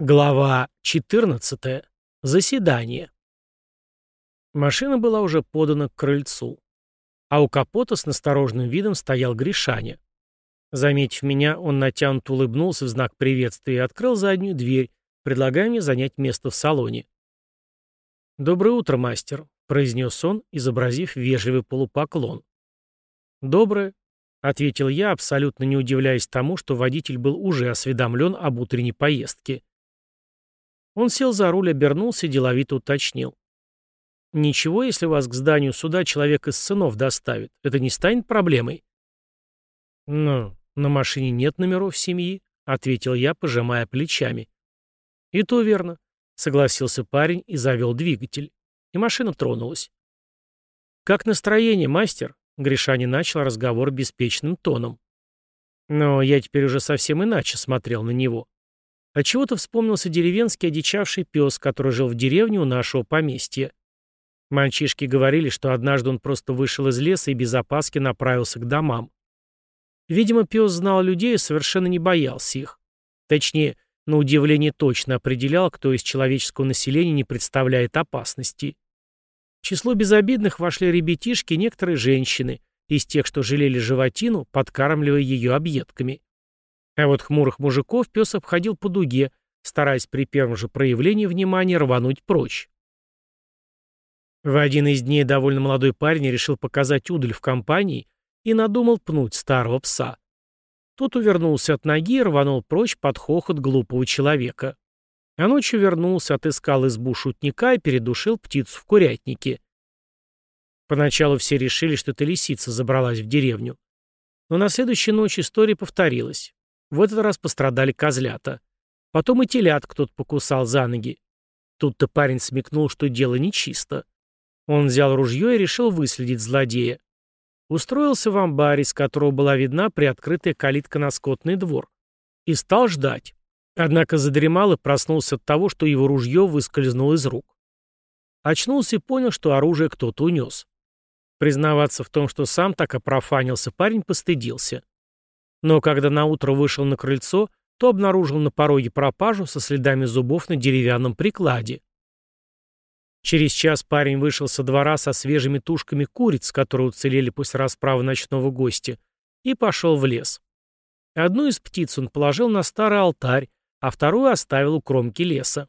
Глава 14. Заседание. Машина была уже подана к крыльцу. А у капота с настороженным видом стоял Гришаня. Заметив меня, он натянут улыбнулся в знак приветствия и открыл заднюю дверь, предлагая мне занять место в салоне. «Доброе утро, мастер», — произнес он, изобразив вежливый полупоклон. «Доброе», — ответил я, абсолютно не удивляясь тому, что водитель был уже осведомлен об утренней поездке. Он сел за руль, обернулся и деловито уточнил. «Ничего, если вас к зданию суда человек из сынов доставит. Это не станет проблемой?» «Ну, на машине нет номеров семьи», — ответил я, пожимая плечами. «И то верно», — согласился парень и завел двигатель. И машина тронулась. «Как настроение, мастер?» — Гришани начал разговор беспечным тоном. Но я теперь уже совсем иначе смотрел на него. Отчего-то вспомнился деревенский одичавший пес, который жил в деревне у нашего поместья. Мальчишки говорили, что однажды он просто вышел из леса и без опаски направился к домам. Видимо, пес знал людей и совершенно не боялся их. Точнее, на удивление точно определял, кто из человеческого населения не представляет опасности. В число безобидных вошли ребятишки и некоторые женщины, из тех, что жалели животину, подкармливая ее объедками. А вот хмурых мужиков пес обходил по дуге, стараясь при первом же проявлении внимания рвануть прочь. В один из дней довольно молодой парень решил показать удаль в компании и надумал пнуть старого пса. Тот увернулся от ноги и рванул прочь под хохот глупого человека. А ночью вернулся, отыскал избу шутника и передушил птицу в курятнике. Поначалу все решили, что это лисица забралась в деревню. Но на следующей ночь история повторилась. В этот раз пострадали козлята. Потом и телят кто-то покусал за ноги. Тут-то парень смекнул, что дело нечисто. Он взял ружье и решил выследить злодея. Устроился в амбаре, с которого была видна приоткрытая калитка на скотный двор. И стал ждать. Однако задремал и проснулся от того, что его ружье выскользнуло из рук. Очнулся и понял, что оружие кто-то унес. Признаваться в том, что сам так опрофанился, парень постыдился. Но когда наутро вышел на крыльцо, то обнаружил на пороге пропажу со следами зубов на деревянном прикладе. Через час парень вышел со двора со свежими тушками куриц, которые уцелели после расправы ночного гостя, и пошел в лес. Одну из птиц он положил на старый алтарь, а вторую оставил у кромки леса.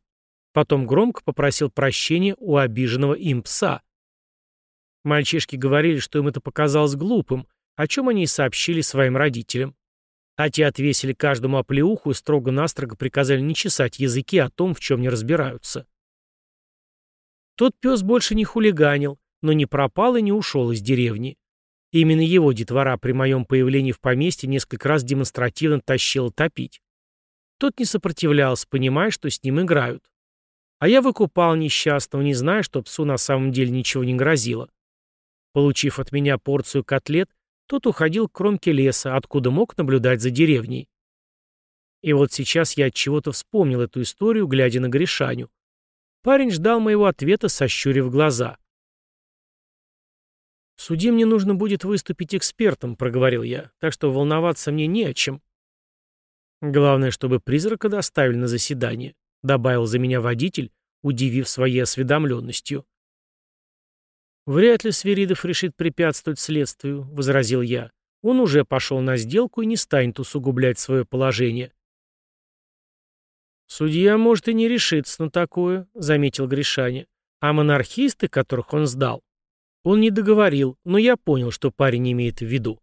Потом громко попросил прощения у обиженного им пса. Мальчишки говорили, что им это показалось глупым, о чем они и сообщили своим родителям. А те отвесили каждому оплеуху и строго-настрого приказали не чесать языки о том, в чем не разбираются. Тот пес больше не хулиганил, но не пропал и не ушел из деревни. Именно его детвора при моем появлении в поместье несколько раз демонстративно тащил топить. Тот не сопротивлялся, понимая, что с ним играют. А я выкупал несчастного, не зная, что псу на самом деле ничего не грозило. Получив от меня порцию котлет, тот уходил к кромке леса, откуда мог наблюдать за деревней. И вот сейчас я от чего-то вспомнил эту историю, глядя на Гришаню. Парень ждал моего ответа, сощурив глаза. «В суде мне нужно будет выступить экспертом», — проговорил я, «так что волноваться мне не о чем». «Главное, чтобы призрака доставили на заседание», — добавил за меня водитель, удивив своей осведомленностью. «Вряд ли Свиридов решит препятствовать следствию», — возразил я. «Он уже пошел на сделку и не станет усугублять свое положение». «Судья, может, и не решится на такое», — заметил Гришаня. «А монархисты, которых он сдал?» Он не договорил, но я понял, что парень имеет в виду.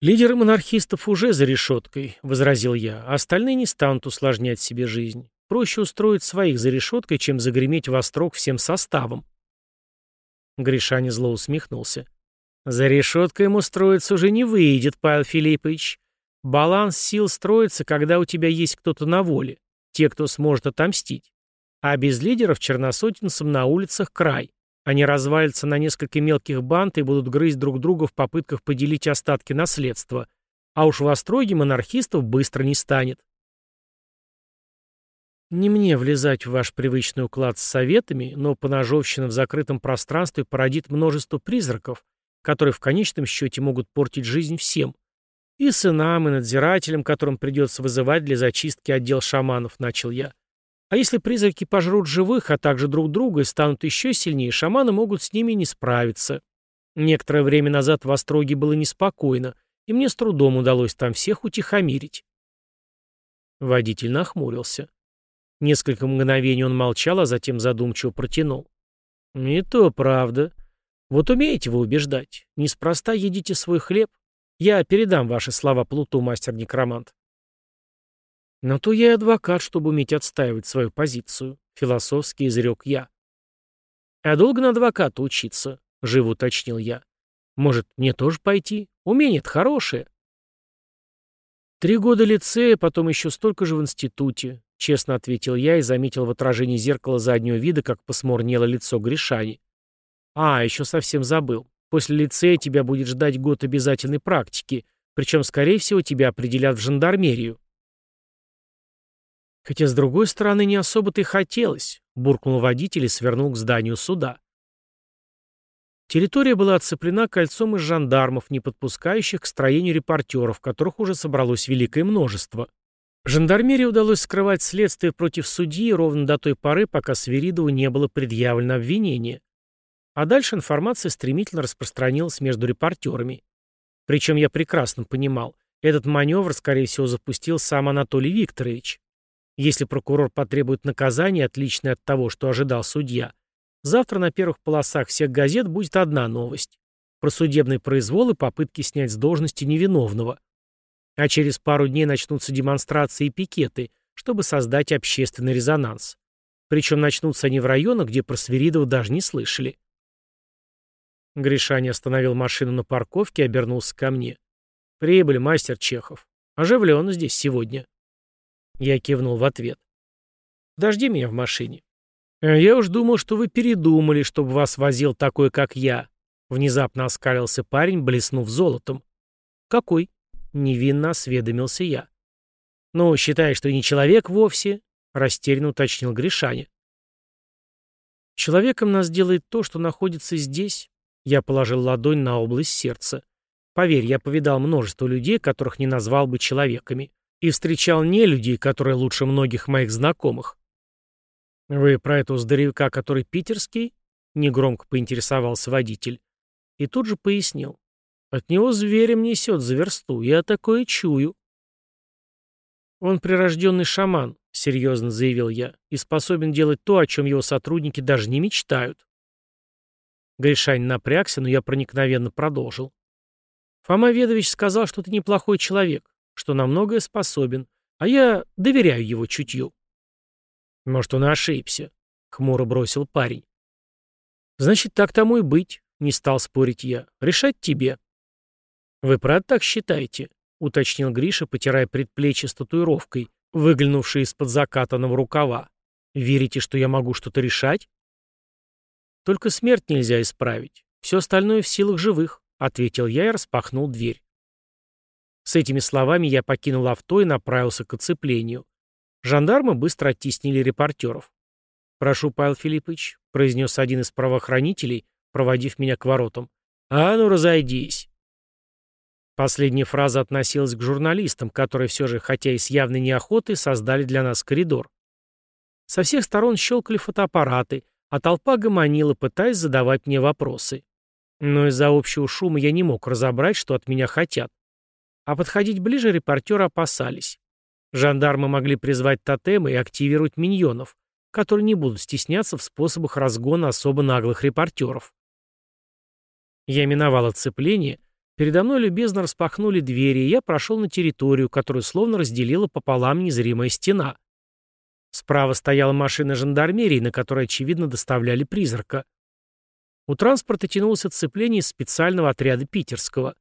«Лидеры монархистов уже за решеткой», — возразил я, — «а остальные не станут усложнять себе жизнь. Проще устроить своих за решеткой, чем загреметь во строк всем составом». Гришаня зло усмехнулся. «За решеткой ему строиться уже не выйдет, Павел Филиппович. Баланс сил строится, когда у тебя есть кто-то на воле, те, кто сможет отомстить. А без лидеров черносотенцам на улицах край. Они развалятся на несколько мелких банд и будут грызть друг друга в попытках поделить остатки наследства. А уж в остроге монархистов быстро не станет. Не мне влезать в ваш привычный уклад с советами, но поножовщина в закрытом пространстве породит множество призраков, которые в конечном счете могут портить жизнь всем. И сынам, и надзирателям, которым придется вызывать для зачистки отдел шаманов, начал я. А если призраки пожрут живых, а также друг друга и станут еще сильнее, шаманы могут с ними не справиться. Некоторое время назад в Остроге было неспокойно, и мне с трудом удалось там всех утихомирить. Водитель нахмурился. Несколько мгновений он молчал, а затем задумчиво протянул. «Не то правда. Вот умеете вы убеждать. Неспроста едите свой хлеб. Я передам ваши слова Плуту, мастер-некромант». «Но то я и адвокат, чтобы уметь отстаивать свою позицию», — философски изрек я. «А долго на адвоката учиться?» — живо уточнил я. «Может, мне тоже пойти? Умение-то хорошее». «Три года лицея, потом еще столько же в институте», — честно ответил я и заметил в отражении зеркала заднего вида, как посмурнело лицо Гришани. «А, еще совсем забыл. После лицея тебя будет ждать год обязательной практики, причем, скорее всего, тебя определят в жандармерию». «Хотя, с другой стороны, не особо-то и хотелось», — буркнул водитель и свернул к зданию суда. Территория была оцеплена кольцом из жандармов, не подпускающих к строению репортеров, которых уже собралось великое множество. Жандармерии удалось скрывать следствие против судьи ровно до той поры, пока Свиридову не было предъявлено обвинение. А дальше информация стремительно распространилась между репортерами. Причем я прекрасно понимал, этот маневр, скорее всего, запустил сам Анатолий Викторович. Если прокурор потребует наказания, отличное от того, что ожидал судья, Завтра на первых полосах всех газет будет одна новость. Про судебный произвол и попытки снять с должности невиновного. А через пару дней начнутся демонстрации и пикеты, чтобы создать общественный резонанс. Причем начнутся они в районах, где про Свиридова даже не слышали. Гришаня остановил машину на парковке и обернулся ко мне. «Прибыль, мастер Чехов. Оживленно здесь сегодня». Я кивнул в ответ. «Подожди меня в машине. Э, «Я уж думал, что вы передумали, чтобы вас возил такой, как я», — внезапно оскалился парень, блеснув золотом. «Какой?» — невинно осведомился я. «Ну, считай, что не человек вовсе», — растерянно уточнил Гришаня. «Человеком нас делает то, что находится здесь», — я положил ладонь на область сердца. «Поверь, я повидал множество людей, которых не назвал бы человеками, и встречал не людей, которые лучше многих моих знакомых. «Вы про этого здоровяка, который питерский?» — негромко поинтересовался водитель. И тут же пояснил. «От него зверем несет за версту, я такое чую». «Он прирожденный шаман», — серьезно заявил я, «и способен делать то, о чем его сотрудники даже не мечтают». Гришань напрягся, но я проникновенно продолжил. «Фома Ведович сказал, что ты неплохой человек, что на многое способен, а я доверяю его чутью». «Может, он ошибся», — хмуро бросил парень. «Значит, так тому и быть», — не стал спорить я. «Решать тебе». «Вы правда так считаете?» — уточнил Гриша, потирая предплечье с татуировкой, выглянувшей из-под закатанного рукава. «Верите, что я могу что-то решать?» «Только смерть нельзя исправить. Все остальное в силах живых», — ответил я и распахнул дверь. С этими словами я покинул авто и направился к оцеплению. Жандармы быстро оттеснили репортеров. «Прошу, Павел Филиппович», — произнес один из правоохранителей, проводив меня к воротам. «А ну, разойдись». Последняя фраза относилась к журналистам, которые все же, хотя и с явной неохотой, создали для нас коридор. Со всех сторон щелкали фотоаппараты, а толпа гомонила, пытаясь задавать мне вопросы. Но из-за общего шума я не мог разобрать, что от меня хотят. А подходить ближе репортеры опасались. Жандармы могли призвать тотемы и активировать миньонов, которые не будут стесняться в способах разгона особо наглых репортеров. Я миновал отцепление, передо мной любезно распахнули двери, и я прошел на территорию, которую словно разделила пополам незримая стена. Справа стояла машина жандармерии, на которой, очевидно, доставляли призрака. У транспорта тянулось отцепление из специального отряда питерского.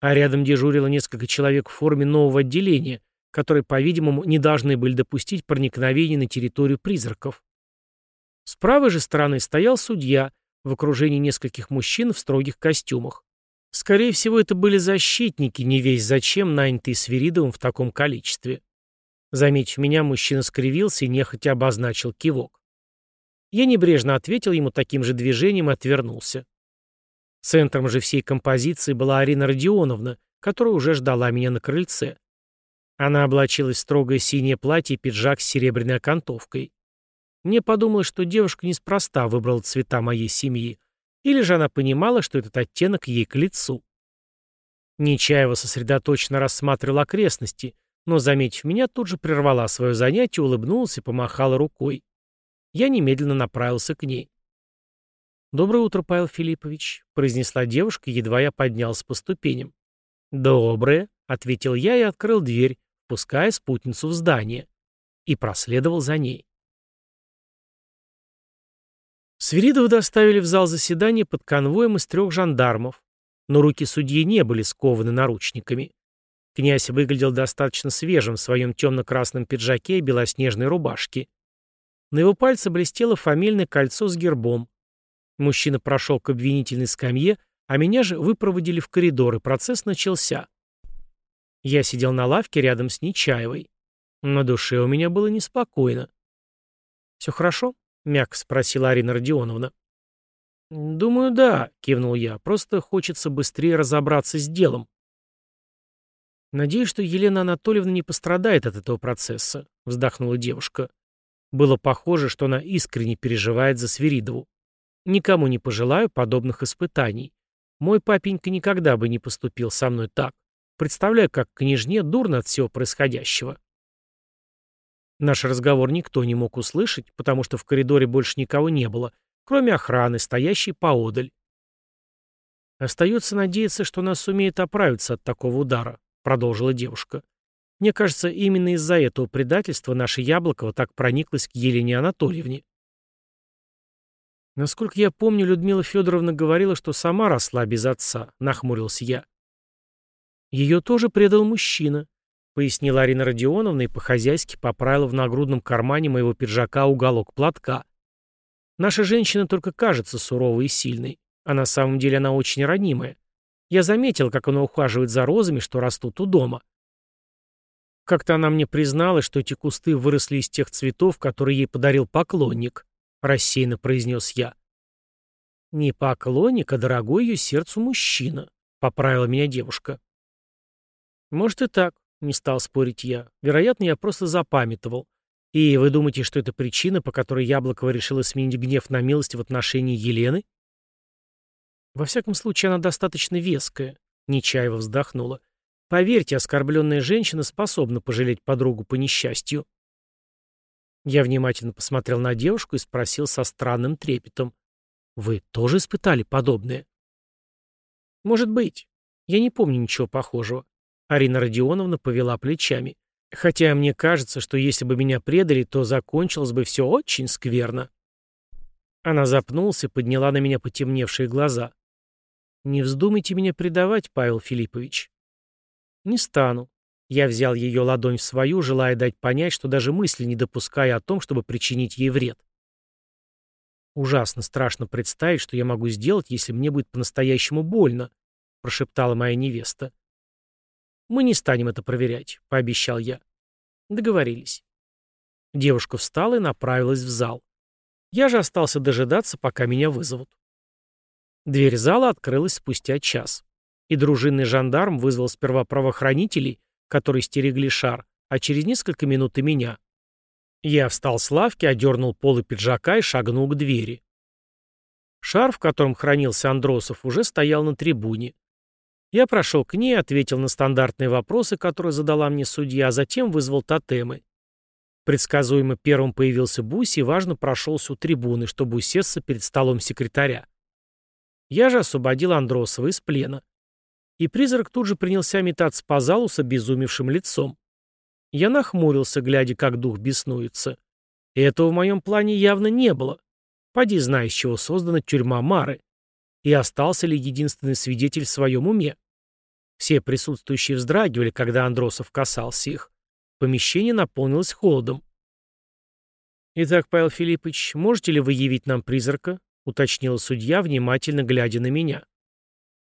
А рядом дежурило несколько человек в форме нового отделения — которые, по-видимому, не должны были допустить проникновения на территорию призраков. С правой же стороны стоял судья в окружении нескольких мужчин в строгих костюмах. Скорее всего, это были защитники, не весь зачем нанятые Свиридовым в таком количестве. Заметив меня, мужчина скривился и нехотя обозначил кивок. Я небрежно ответил ему таким же движением и отвернулся. Центром же всей композиции была Арина Родионовна, которая уже ждала меня на крыльце. Она облачилась в строгое синее платье и пиджак с серебряной окантовкой. Мне подумалось, что девушка неспроста выбрала цвета моей семьи, или же она понимала, что этот оттенок ей к лицу. Нечаева сосредоточенно рассматривала окрестности, но, заметив меня, тут же прервала свое занятие, улыбнулась и помахала рукой. Я немедленно направился к ней. «Доброе утро, Павел Филиппович», — произнесла девушка, едва я поднялся по ступеням. «Доброе», — ответил я и открыл дверь, пуская спутницу в здание, и проследовал за ней. Свиридова доставили в зал заседания под конвоем из трех жандармов, но руки судьи не были скованы наручниками. Князь выглядел достаточно свежим в своем темно-красном пиджаке и белоснежной рубашке. На его пальце блестело фамильное кольцо с гербом. Мужчина прошел к обвинительной скамье, а меня же выпроводили в коридор, и процесс начался. Я сидел на лавке рядом с Нечаевой. На душе у меня было неспокойно. «Все хорошо?» — мягко спросила Арина Родионовна. «Думаю, да», — кивнул я. «Просто хочется быстрее разобраться с делом». «Надеюсь, что Елена Анатольевна не пострадает от этого процесса», — вздохнула девушка. Было похоже, что она искренне переживает за Свиридову. «Никому не пожелаю подобных испытаний. Мой папенька никогда бы не поступил со мной так. Представляю, как княжне дурно от всего происходящего». Наш разговор никто не мог услышать, потому что в коридоре больше никого не было, кроме охраны, стоящей поодаль. Остается надеяться, что нас сумеет оправиться от такого удара продолжила девушка. Мне кажется, именно из-за этого предательства наша Яблокова так прониклась к Елене Анатольевне. Насколько я помню, Людмила Федоровна говорила, что сама росла без отца, нахмурился я. Ее тоже предал мужчина, пояснила Арина Родионовна и по-хозяйски поправила в нагрудном кармане моего пиджака уголок платка. Наша женщина только кажется суровой и сильной, а на самом деле она очень ранимая. Я заметил, как она ухаживает за розами, что растут у дома. Как-то она мне призналась, что эти кусты выросли из тех цветов, которые ей подарил поклонник, рассеянно произнес я. Не поклонник, а дорогой ее сердцу мужчина, поправила меня девушка. Может и так, не стал спорить я. Вероятно, я просто запамятовал. И вы думаете, что это причина, по которой Яблокова решила сменить гнев на милость в отношении Елены? Во всяком случае, она достаточно веская. Нечаева вздохнула. Поверьте, оскорбленная женщина способна пожалеть подругу по несчастью. Я внимательно посмотрел на девушку и спросил со странным трепетом. «Вы тоже испытали подобное?» «Может быть. Я не помню ничего похожего». Арина Родионовна повела плечами. «Хотя мне кажется, что если бы меня предали, то закончилось бы все очень скверно». Она запнулась и подняла на меня потемневшие глаза. «Не вздумайте меня предавать, Павел Филиппович». «Не стану». Я взял ее ладонь в свою, желая дать понять, что даже мысли не допуская о том, чтобы причинить ей вред. «Ужасно страшно представить, что я могу сделать, если мне будет по-настоящему больно», — прошептала моя невеста. «Мы не станем это проверять», — пообещал я. Договорились. Девушка встала и направилась в зал. Я же остался дожидаться, пока меня вызовут. Дверь зала открылась спустя час. И дружинный жандарм вызвал сперва правоохранителей, которые стерегли шар, а через несколько минут и меня. Я встал с лавки, одернул полы пиджака и шагнул к двери. Шар, в котором хранился Андросов, уже стоял на трибуне. Я прошел к ней, ответил на стандартные вопросы, которые задала мне судья, а затем вызвал тотемы. Предсказуемо первым появился Буси и важно прошелся у трибуны, чтобы усесться перед столом секретаря. Я же освободил Андросова из плена. И призрак тут же принялся метаться по залу с обезумевшим лицом. Я нахмурился, глядя, как дух беснуется. И этого в моем плане явно не было. Поди знай, из чего создана тюрьма Мары. И остался ли единственный свидетель в своем уме. Все присутствующие вздрагивали, когда Андросов касался их. Помещение наполнилось холодом. «Итак, Павел Филиппович, можете ли вы явить нам призрака?» — уточнила судья, внимательно глядя на меня.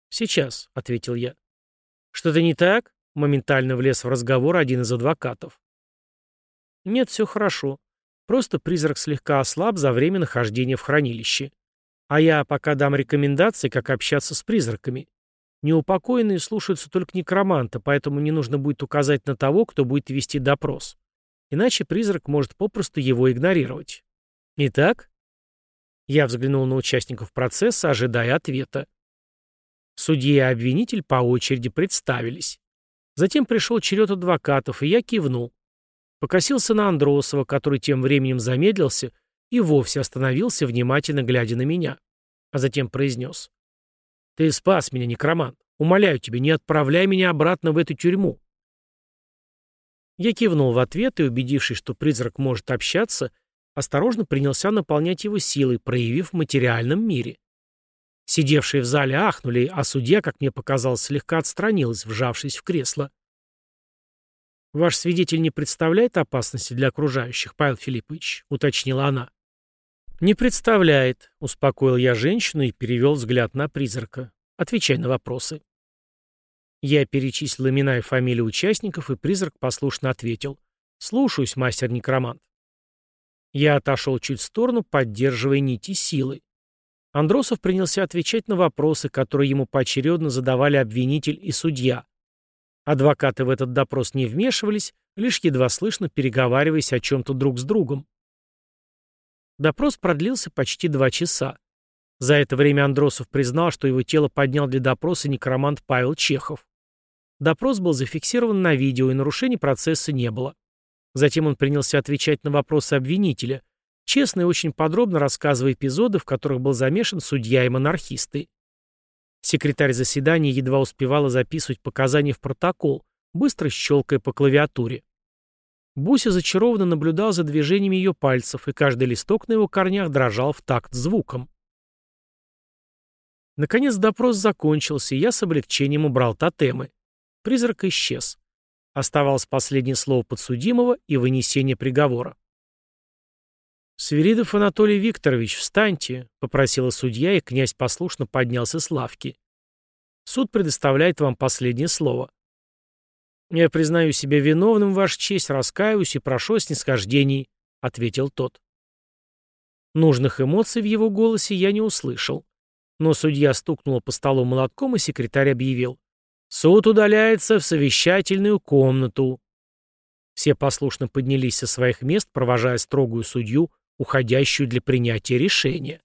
«Сейчас», — ответил я. «Что-то не так?» — моментально влез в разговор один из адвокатов. «Нет, все хорошо. Просто призрак слегка ослаб за время нахождения в хранилище. А я пока дам рекомендации, как общаться с призраками. Неупокоенные слушаются только некроманта, поэтому не нужно будет указать на того, кто будет вести допрос. Иначе призрак может попросту его игнорировать. Итак, я взглянул на участников процесса, ожидая ответа. Судья и обвинитель по очереди представились. Затем пришел черед адвокатов, и я кивнул. Покосился на Андросова, который тем временем замедлился и вовсе остановился, внимательно глядя на меня. А затем произнес. «Ты спас меня, некромант. Умоляю тебя, не отправляй меня обратно в эту тюрьму». Я кивнул в ответ и, убедившись, что призрак может общаться, осторожно принялся наполнять его силой, проявив в материальном мире. Сидевшие в зале ахнули, а судья, как мне показалось, слегка отстранилась, вжавшись в кресло. «Ваш свидетель не представляет опасности для окружающих, Павел Филиппович?» — уточнила она. «Не представляет», — успокоил я женщину и перевел взгляд на призрака. «Отвечай на вопросы». Я перечислил имена и фамилии участников, и призрак послушно ответил. «Слушаюсь, мастер-некромант». Я отошел чуть в сторону, поддерживая нити силы. Андросов принялся отвечать на вопросы, которые ему поочередно задавали обвинитель и судья. Адвокаты в этот допрос не вмешивались, лишь едва слышно переговариваясь о чем-то друг с другом. Допрос продлился почти два часа. За это время Андросов признал, что его тело поднял для допроса некромант Павел Чехов. Допрос был зафиксирован на видео, и нарушений процесса не было. Затем он принялся отвечать на вопросы обвинителя, честно и очень подробно рассказывая эпизоды, в которых был замешан судья и монархисты. Секретарь заседания едва успевала записывать показания в протокол, быстро щелкая по клавиатуре. Буся зачарованно наблюдал за движениями ее пальцев, и каждый листок на его корнях дрожал в такт звуком. Наконец допрос закончился, и я с облегчением убрал тотемы. Призрак исчез. Оставалось последнее слово подсудимого и вынесение приговора. «Свиридов Анатолий Викторович, встаньте», — попросила судья, и князь послушно поднялся с лавки. «Суд предоставляет вам последнее слово». «Я признаю себя виновным, Ваша честь, раскаиваюсь и прошу о снисхождении», — ответил тот. Нужных эмоций в его голосе я не услышал. Но судья стукнула по столу молотком, и секретарь объявил. «Суд удаляется в совещательную комнату». Все послушно поднялись со своих мест, провожая строгую судью уходящую для принятия решения.